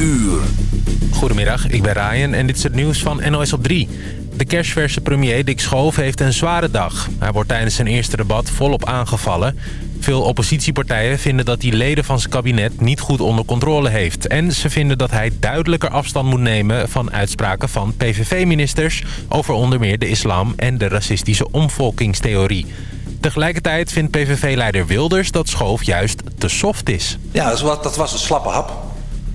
uur. Goedemiddag, ik ben Ryan en dit is het nieuws van NOS op 3. De kerstverse premier Dick Schoof heeft een zware dag. Hij wordt tijdens zijn eerste debat volop aangevallen. Veel oppositiepartijen vinden dat hij leden van zijn kabinet niet goed onder controle heeft. En ze vinden dat hij duidelijker afstand moet nemen van uitspraken van PVV-ministers... over onder meer de islam en de racistische omvolkingstheorie. Tegelijkertijd vindt PVV-leider Wilders dat Schoof juist te soft is. Ja, dat was, dat was een slappe hap.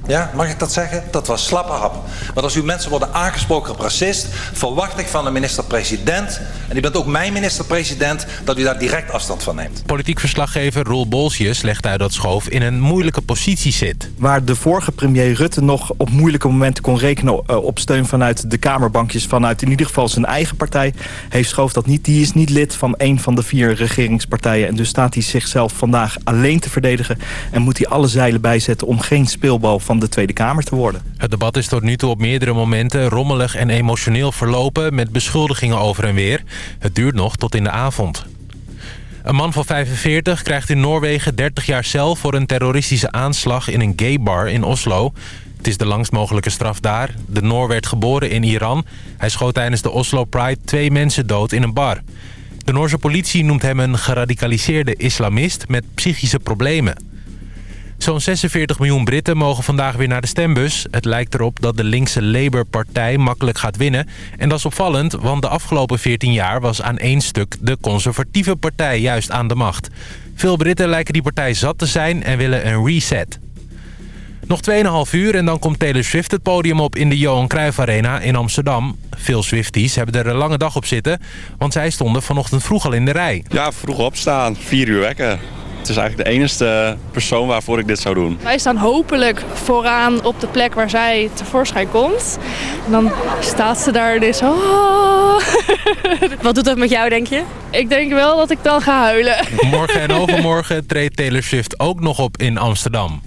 Ja, mag ik dat zeggen? Dat was slappe hap. Want als uw mensen worden aangesproken op racist... verwacht ik van de minister-president... en u bent ook mijn minister-president... dat u daar direct afstand van neemt. Politiek verslaggever Roel Bolsjes legt uit dat Schoof in een moeilijke positie zit. Waar de vorige premier Rutte nog op moeilijke momenten kon rekenen... Eh, op steun vanuit de Kamerbankjes, vanuit in ieder geval zijn eigen partij... heeft Schoof dat niet. Die is niet lid van een van de vier regeringspartijen... en dus staat hij zichzelf vandaag alleen te verdedigen... en moet hij alle zeilen bijzetten om geen speelbal van de Tweede Kamer te worden. Het debat is tot nu toe op meerdere momenten rommelig en emotioneel verlopen... met beschuldigingen over en weer. Het duurt nog tot in de avond. Een man van 45 krijgt in Noorwegen 30 jaar cel... voor een terroristische aanslag in een gaybar in Oslo. Het is de langst mogelijke straf daar. De Noor werd geboren in Iran. Hij schoot tijdens de Oslo Pride twee mensen dood in een bar. De Noorse politie noemt hem een geradicaliseerde islamist met psychische problemen. Zo'n 46 miljoen Britten mogen vandaag weer naar de stembus. Het lijkt erop dat de linkse Labour-partij makkelijk gaat winnen. En dat is opvallend, want de afgelopen 14 jaar was aan één stuk de conservatieve partij juist aan de macht. Veel Britten lijken die partij zat te zijn en willen een reset. Nog 2,5 uur en dan komt Taylor Swift het podium op in de Johan Cruijff Arena in Amsterdam. Veel Swifties hebben er een lange dag op zitten, want zij stonden vanochtend vroeg al in de rij. Ja, vroeg opstaan, 4 uur wekken. Het is eigenlijk de enige persoon waarvoor ik dit zou doen. Wij staan hopelijk vooraan op de plek waar zij tevoorschijn komt. En dan staat ze daar dus... Oh. Wat doet dat met jou, denk je? Ik denk wel dat ik dan ga huilen. Morgen en overmorgen treedt Taylor Swift ook nog op in Amsterdam.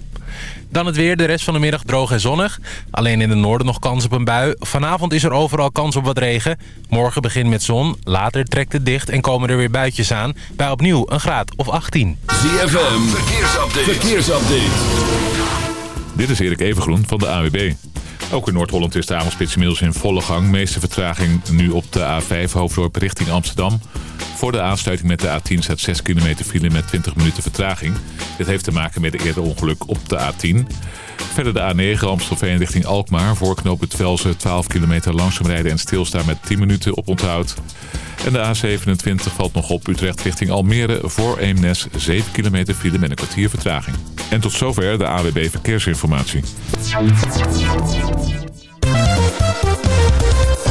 Dan het weer, de rest van de middag droog en zonnig. Alleen in het noorden nog kans op een bui. Vanavond is er overal kans op wat regen. Morgen begint met zon, later trekt het dicht en komen er weer buitjes aan. Bij opnieuw een graad of 18. ZFM, verkeersupdate. verkeersupdate. Dit is Erik Evengroen van de AWB. Ook in Noord-Holland is de avondspits inmiddels in volle gang. Meeste vertraging nu op de A5 Hoofddorp richting Amsterdam. Voor de aansluiting met de A10 staat 6 kilometer file met 20 minuten vertraging. Dit heeft te maken met de eerder ongeluk op de A10. Verder de A9 Amstelveen richting Alkmaar. Voor knoop Velsen 12 kilometer langzaam rijden en stilstaan met 10 minuten op onthoud. En de A27 valt nog op Utrecht richting Almere voor Eemnes 7 kilometer file met een kwartier vertraging. En tot zover de AWB Verkeersinformatie.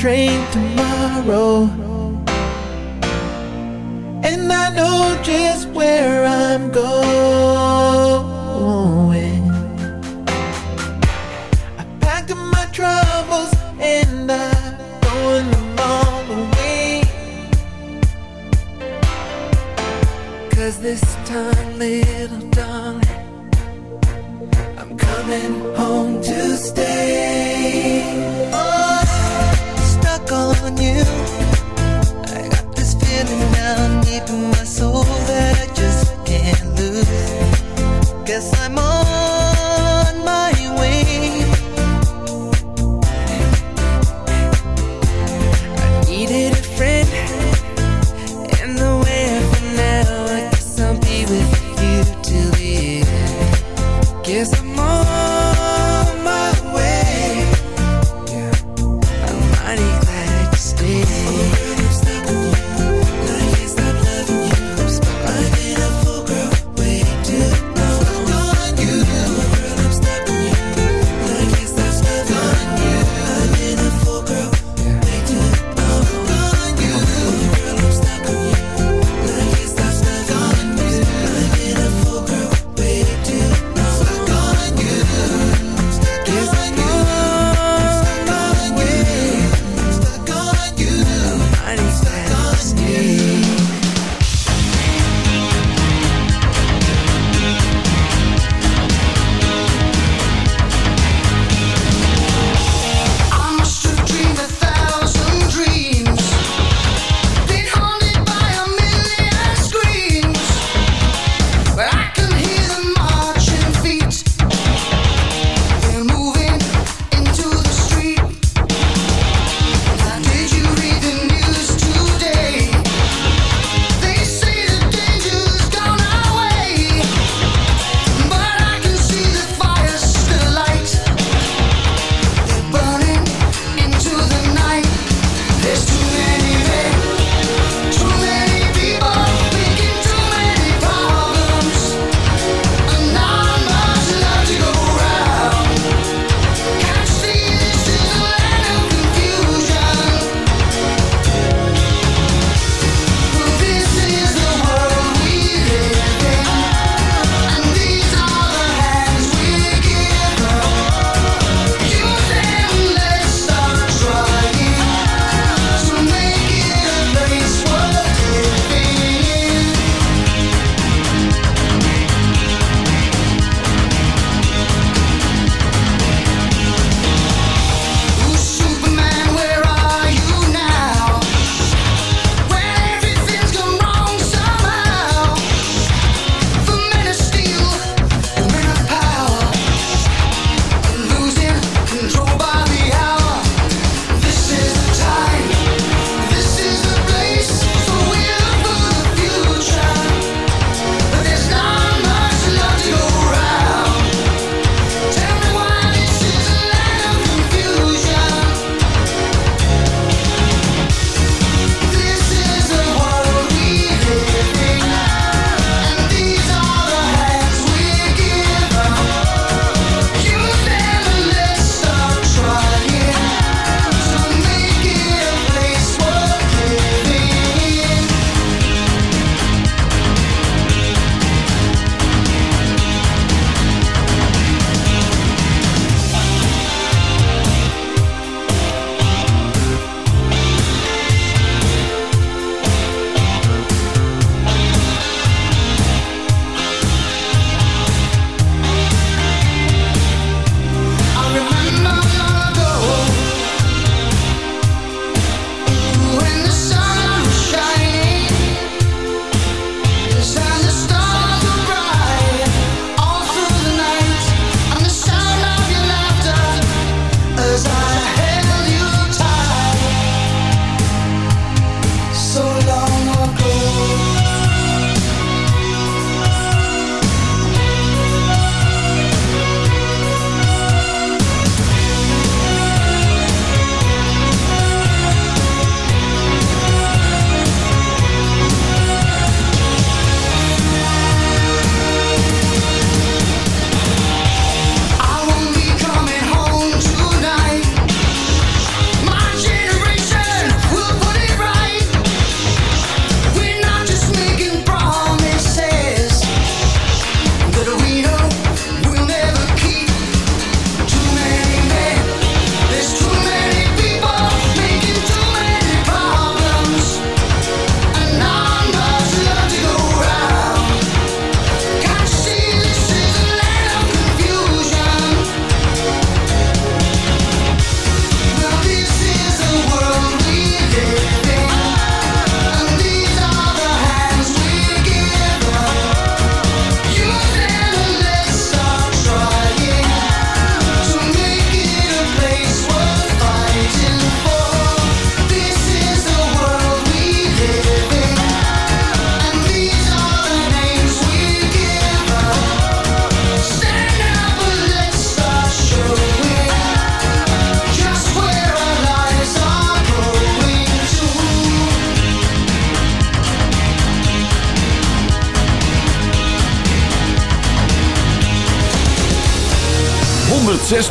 train tomorrow. And I know just where I'm going. I packed up my troubles and I'm throwing them all away. Cause this time, little darling, I'm coming home to stay.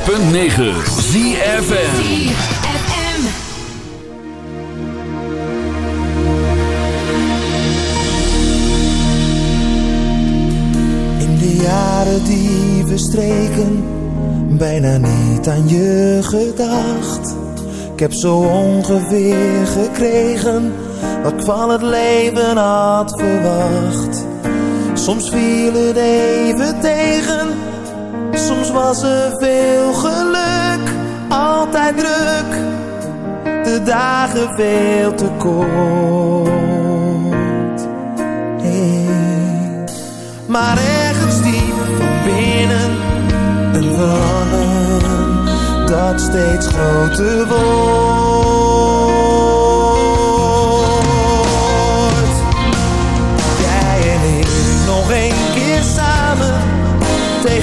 106.9 ZFN jaren die we streken, bijna niet aan je gedacht. Ik heb zo ongeveer gekregen wat ik van het leven had verwacht. Soms viel het even tegen soms was er veel geluk, altijd druk. De dagen veel te kort. Maar ergens diep van binnen een verlangen dat steeds groter wordt.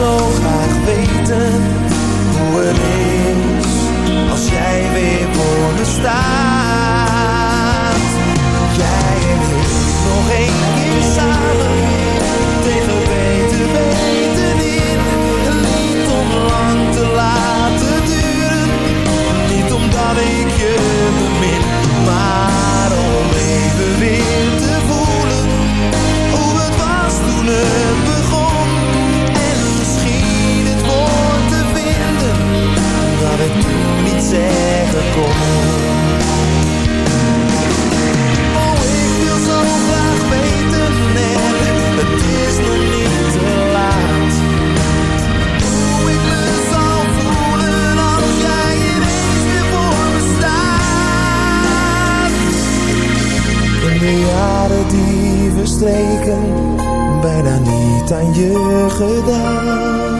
zo graag weten hoe het is als jij weer voor me staat. Jij en ik nog één keer samen tegen beter weten in. Niet om lang te laten duren, niet omdat ik je bemin, maar om even weer te voelen hoe het was toen het ik toen niet zeggen kon. Oh, ik wil zo graag weten en het is nog niet te laat. Hoe ik me zal voelen als jij ineens weer voor me staat. In de jaren die verstreken, bijna niet aan je gedacht.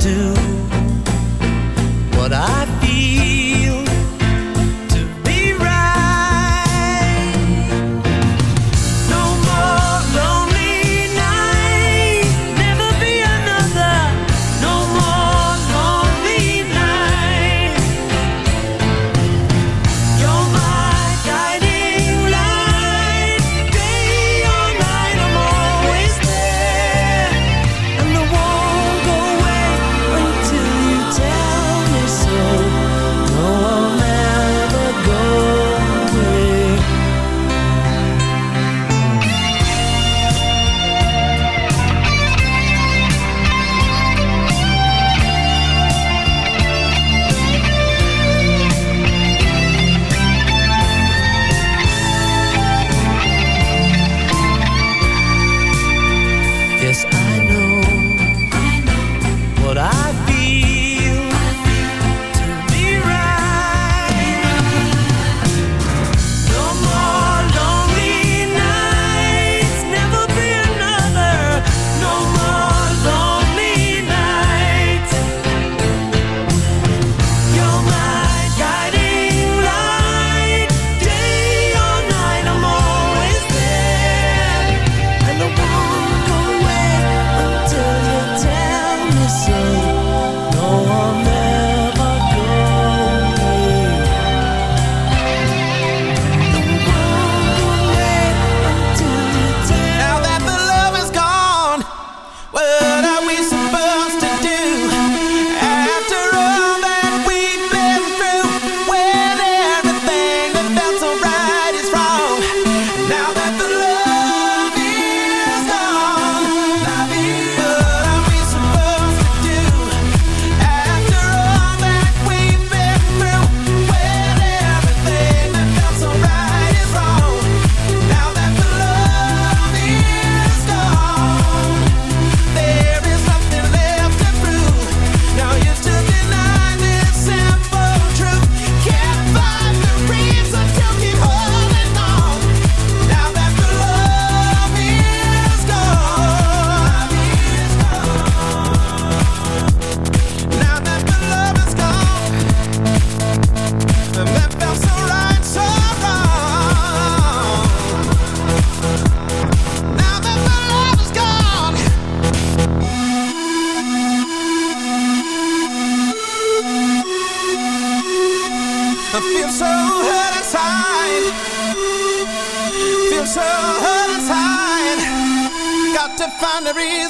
do. primary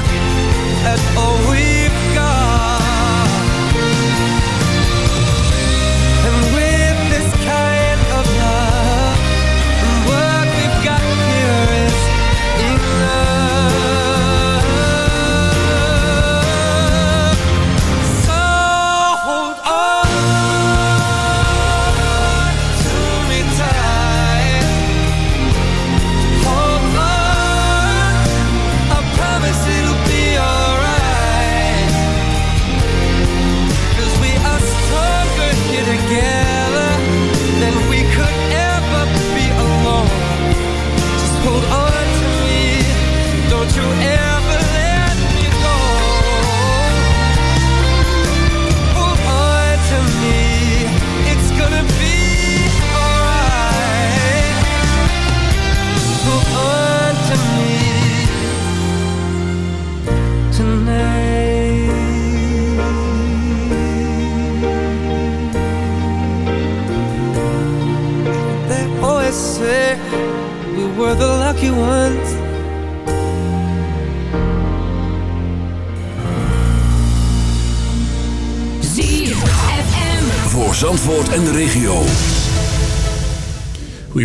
that all we've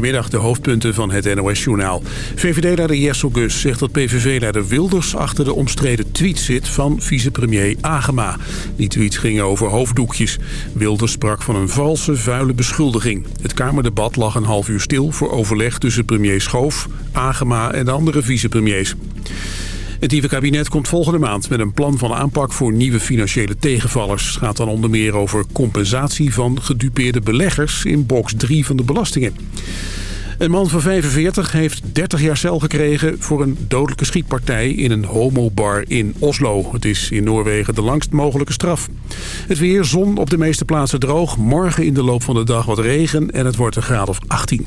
Goedemiddag, de hoofdpunten van het NOS-journaal. VVD-leider Jessel Gus zegt dat PVV-leider Wilders achter de omstreden tweet zit van vicepremier Agema. Die tweets gingen over hoofddoekjes. Wilders sprak van een valse, vuile beschuldiging. Het Kamerdebat lag een half uur stil voor overleg tussen premier Schoof, Agema en de andere vicepremiers. Het nieuwe kabinet komt volgende maand met een plan van aanpak voor nieuwe financiële tegenvallers. Het gaat dan onder meer over compensatie van gedupeerde beleggers in box 3 van de belastingen. Een man van 45 heeft 30 jaar cel gekregen voor een dodelijke schietpartij in een homobar in Oslo. Het is in Noorwegen de langst mogelijke straf. Het weer, zon op de meeste plaatsen droog. Morgen in de loop van de dag wat regen en het wordt een graad of 18.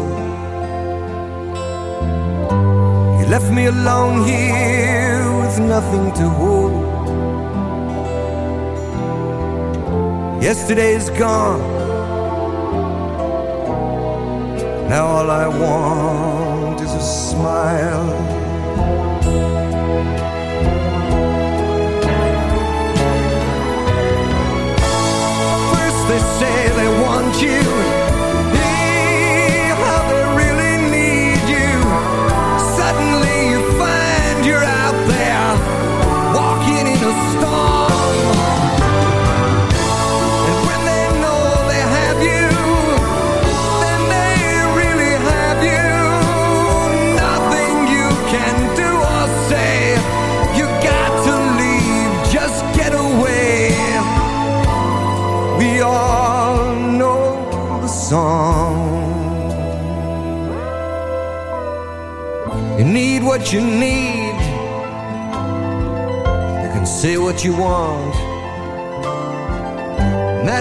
leave me alone here with nothing to hold. Yesterday is gone. Now all I want is a smile. they say they want you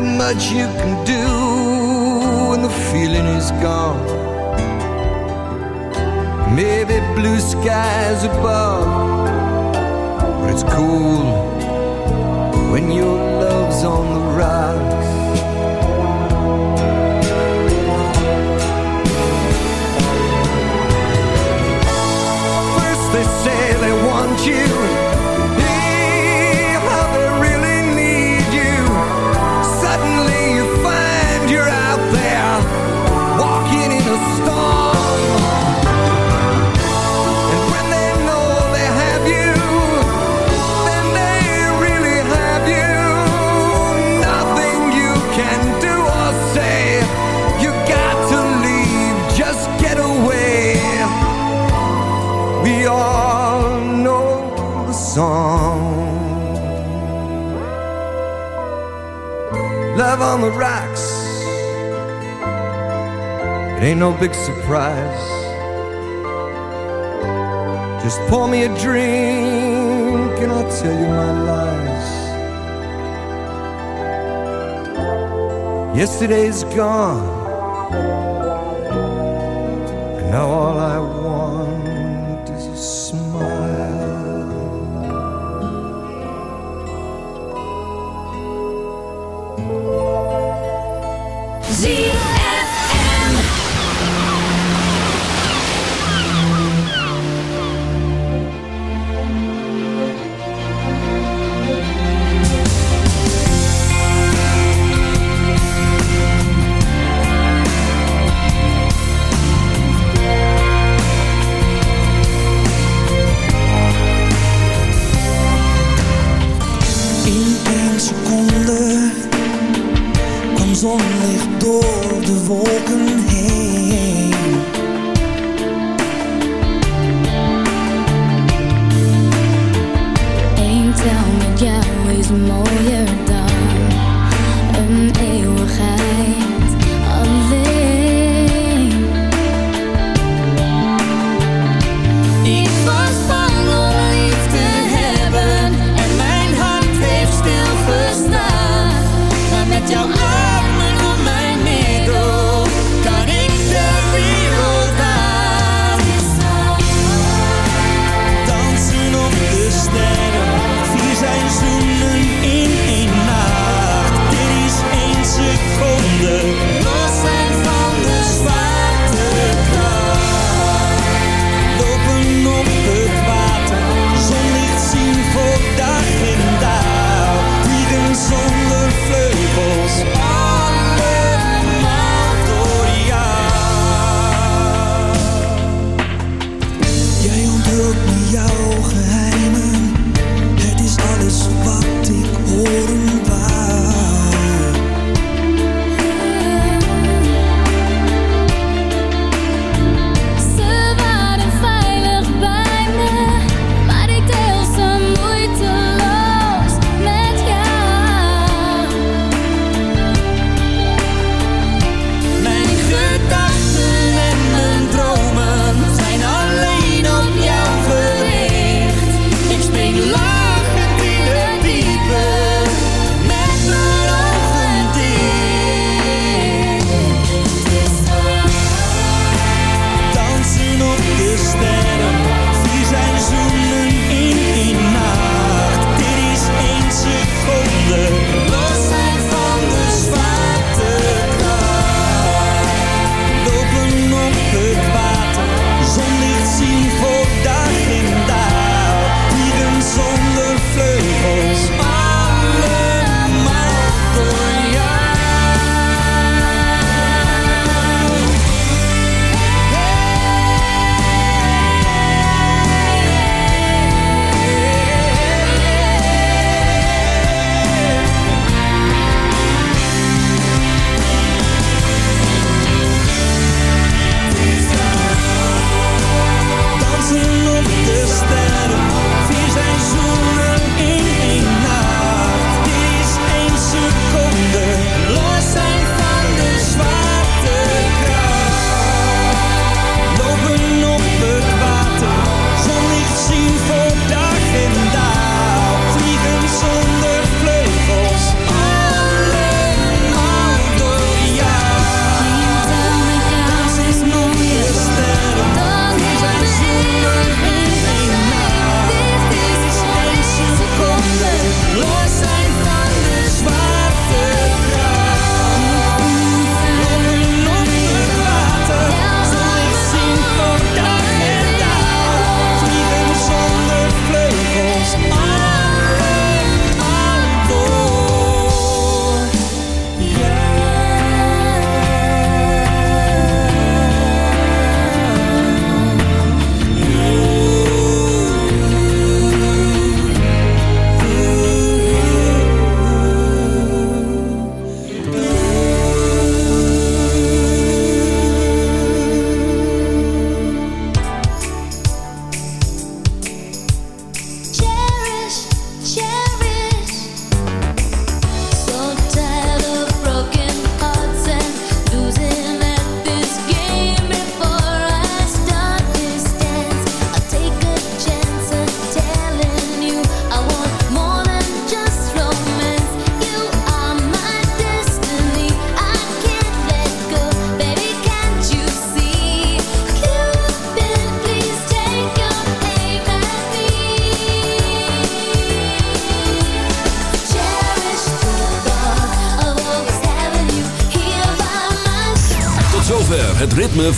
that much you can do when the feeling is gone. Maybe blue skies above, but it's cool when your love's on the rise. First they say they want you on the rocks. It ain't no big surprise. Just pour me a drink and I'll tell you my lies. Yesterday's gone. And now all I want is a smile. Kwam zonlicht door de wolken.